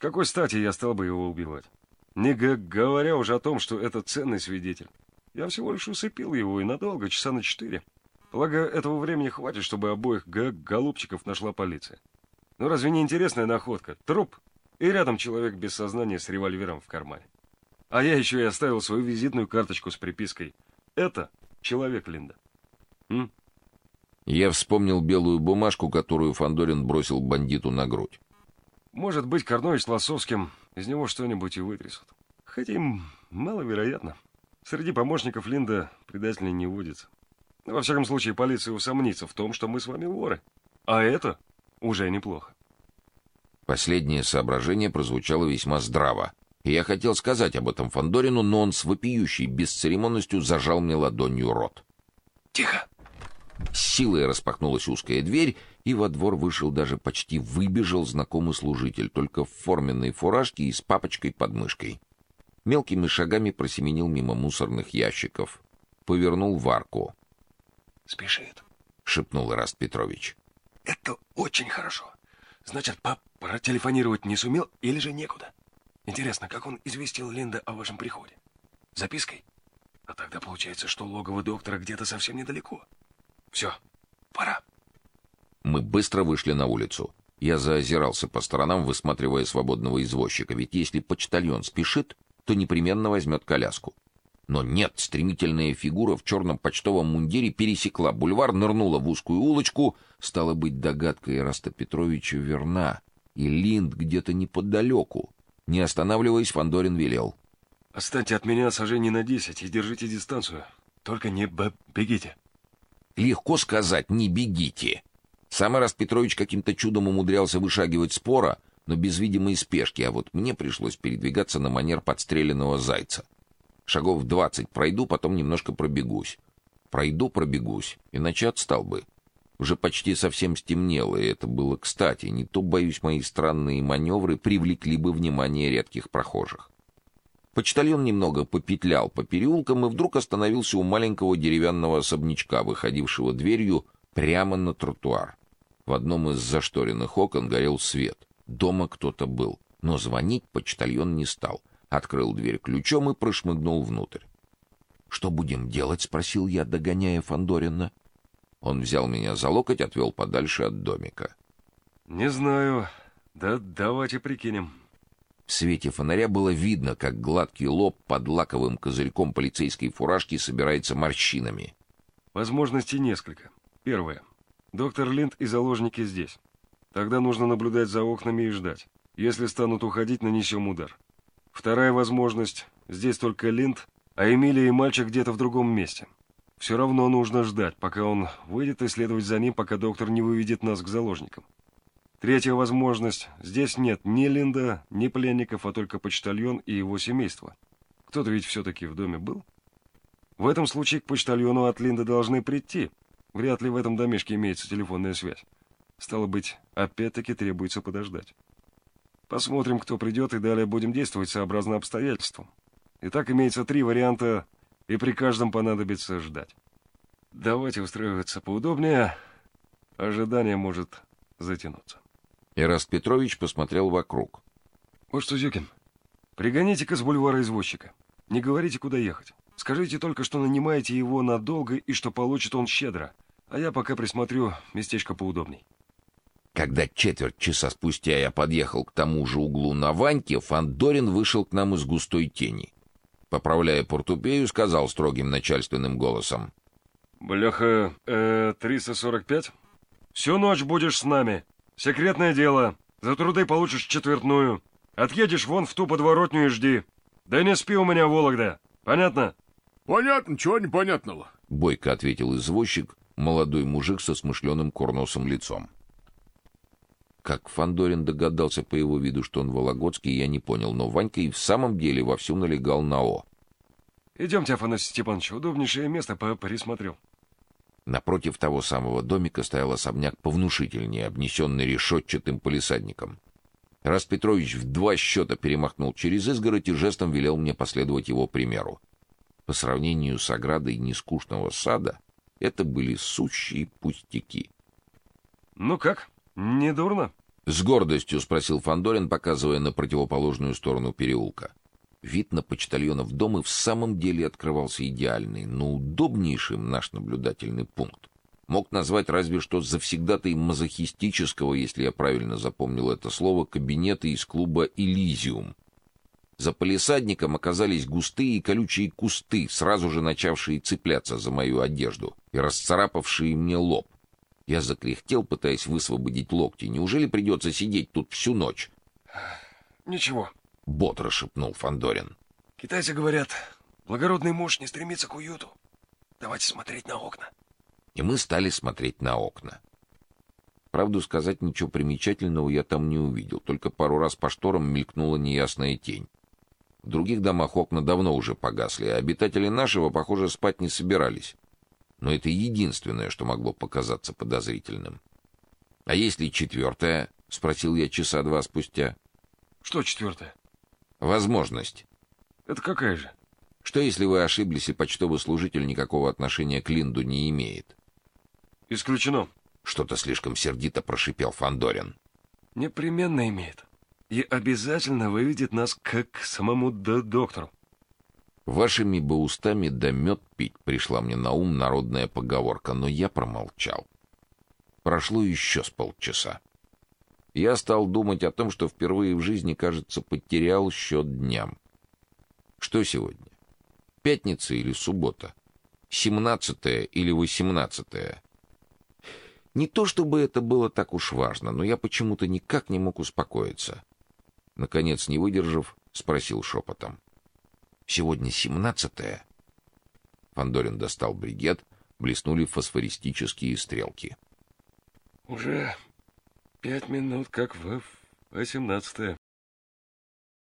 какой стати я стал бы его убивать? Не говоря уже о том, что это ценный свидетель. Я всего лишь усыпил его и надолго, часа на четыре. Полагаю, этого времени хватит, чтобы обоих голубчиков нашла полиция. Ну разве не интересная находка? Труп и рядом человек без сознания с револьвером в кармане. А я еще и оставил свою визитную карточку с припиской «Это человек Линда». М? Я вспомнил белую бумажку, которую Фандорин бросил бандиту на грудь. Может быть, Корнович с Лосовским из него что-нибудь и вытрясут. Хотя им маловероятно. Среди помощников Линда предателей не водится. Во всяком случае, полиция усомнится в том, что мы с вами воры. А это уже неплохо. Последнее соображение прозвучало весьма здраво. И я хотел сказать об этом Фандорину, но он с вопиющей бесцеремонностью зажал мне ладонью рот. «Тихо!» С силой распахнулась узкая дверь, и во двор вышел даже почти выбежал знакомый служитель, только в форменной фуражке и с папочкой под мышкой. Мелкими шагами просеменил мимо мусорных ящиков, повернул в арку. «Спешит», — шепнул Ираст Петрович. «Это очень хорошо. Значит, пап протелефонировать не сумел или же некуда? Интересно, как он известил Линда о вашем приходе? Запиской? А тогда получается, что логово доктора где-то совсем недалеко. Все, пора». Мы быстро вышли на улицу. Я заозирался по сторонам, высматривая свободного извозчика, ведь если почтальон спешит, то непременно возьмет коляску. Но нет, стремительная фигура в черном почтовом мундире пересекла бульвар, нырнула в узкую улочку. Стало быть, догадка Ираста Петровича верна, и Линд где-то неподалеку. Не останавливаясь, Фандорин велел: "Останьте от меня сажений на десять и держите дистанцию. Только не бегите". Легко сказать: "Не бегите". Сам Ираст Петрович каким-то чудом умудрялся вышагивать спора, но без видимой спешки, а вот мне пришлось передвигаться на манер подстреленного зайца. Шагов двадцать пройду, потом немножко пробегусь. Пройду, пробегусь, иначе отстал бы. Уже почти совсем стемнело, и это было кстати. Не то, боюсь, мои странные маневры привлекли бы внимание редких прохожих. Почтальон немного попетлял по переулкам и вдруг остановился у маленького деревянного особнячка, выходившего дверью прямо на тротуар. В одном из зашторенных окон горел свет. Дома кто-то был, но звонить почтальон не стал. Открыл дверь ключом и прошмыгнул внутрь. Что будем делать, спросил я, догоняя Фандорина. Он взял меня за локоть, отвел подальше от домика. Не знаю. Да давайте прикинем. В свете фонаря было видно, как гладкий лоб под лаковым козырьком полицейской фуражки собирается морщинами. Возможностей несколько. Первое. Доктор Линд и заложники здесь. Тогда нужно наблюдать за окнами и ждать. Если станут уходить, нанесем удар. Вторая возможность. Здесь только Линд, а Эмилия и мальчик где-то в другом месте. Все равно нужно ждать, пока он выйдет и следовать за ним, пока доктор не выведет нас к заложникам. Третья возможность. Здесь нет ни Линда, ни пленников, а только почтальон и его семейство. Кто-то ведь все-таки в доме был. В этом случае к почтальону от Линда должны прийти. Вряд ли в этом домишке имеется телефонная связь. Стало быть, опять-таки требуется подождать. Посмотрим, кто придет, и далее будем действовать сообразно обстоятельствам. Итак, имеется три варианта, и при каждом понадобится ждать. Давайте устраиваться поудобнее. Ожидание может затянуться. Ираст Петрович посмотрел вокруг. Вот что, Зюкин, пригоните-ка с бульвара извозчика. Не говорите, куда ехать. Скажите только, что нанимаете его надолго и что получит он щедро. А я пока присмотрю местечко поудобней. Когда четверть часа спустя я подъехал к тому же углу на Ваньке, Фандорин вышел к нам из густой тени. Поправляя портупею, сказал строгим начальственным голосом: "Бляха, э, 345. Всю ночь будешь с нами. Секретное дело. За труды получишь четвертную. Отъедешь вон в ту подворотню и жди. Да не спи у меня, Вологда. Понятно?" Понятно, чего непонятного, бойко ответил извозчик, молодой мужик со смышленым курносым лицом. Как Фандорин догадался по его виду, что он вологодский, я не понял, но Ванька и в самом деле вовсю налегал на «о». «Идемте, Афанасий Степанович, удобнейшее место по пересмотрел». Напротив того самого домика стоял особняк повнушительнее, обнесенный решетчатым полисадником. Раз Петрович в два счета перемахнул через изгородь и жестом велел мне последовать его примеру. По сравнению с оградой нескучного сада, это были сущие пустяки. «Ну как?» Недурно. С гордостью спросил Фандорин, показывая на противоположную сторону переулка. Вид на почтальонов дома в самом деле открывался идеальный, но удобнейшим наш наблюдательный пункт. Мог назвать разве что завсегдатой мазохистического, если я правильно запомнил это слово, кабинета из клуба Элизиум. За полисадником оказались густые и колючие кусты, сразу же начавшие цепляться за мою одежду и расцарапавшие мне лоб. Я закряхтел, пытаясь высвободить локти. Неужели придется сидеть тут всю ночь? Ничего, бодро шепнул Фандорин. Китайцы говорят, благородный муж не стремится к уюту. Давайте смотреть на окна. И мы стали смотреть на окна. Правду сказать, ничего примечательного я там не увидел, только пару раз по шторам мелькнула неясная тень. В других домах окна давно уже погасли, а обитатели нашего, похоже, спать не собирались но это единственное, что могло показаться подозрительным. А если четвертое? — спросил я часа два спустя. Что четвертое? Возможность. Это какая же? Что если вы ошиблись и почтовый служитель никакого отношения к Линду не имеет? Исключено. Что-то слишком сердито прошипел Фандорин. Непременно имеет. И обязательно выведет нас как к самому доктору. Вашими бы устами да мед пить пришла мне на ум народная поговорка, но я промолчал. Прошло еще с полчаса. Я стал думать о том, что впервые в жизни, кажется, потерял счет дням. Что сегодня? Пятница или суббота? Семнадцатое или восемнадцатое? Не то чтобы это было так уж важно, но я почему-то никак не мог успокоиться. Наконец, не выдержав, спросил шепотом. Сегодня семнадцатое. Фандорин достал бригет, блеснули фосфористические стрелки. Уже пять минут как в восемнадцатое.